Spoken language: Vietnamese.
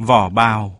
vỏ bào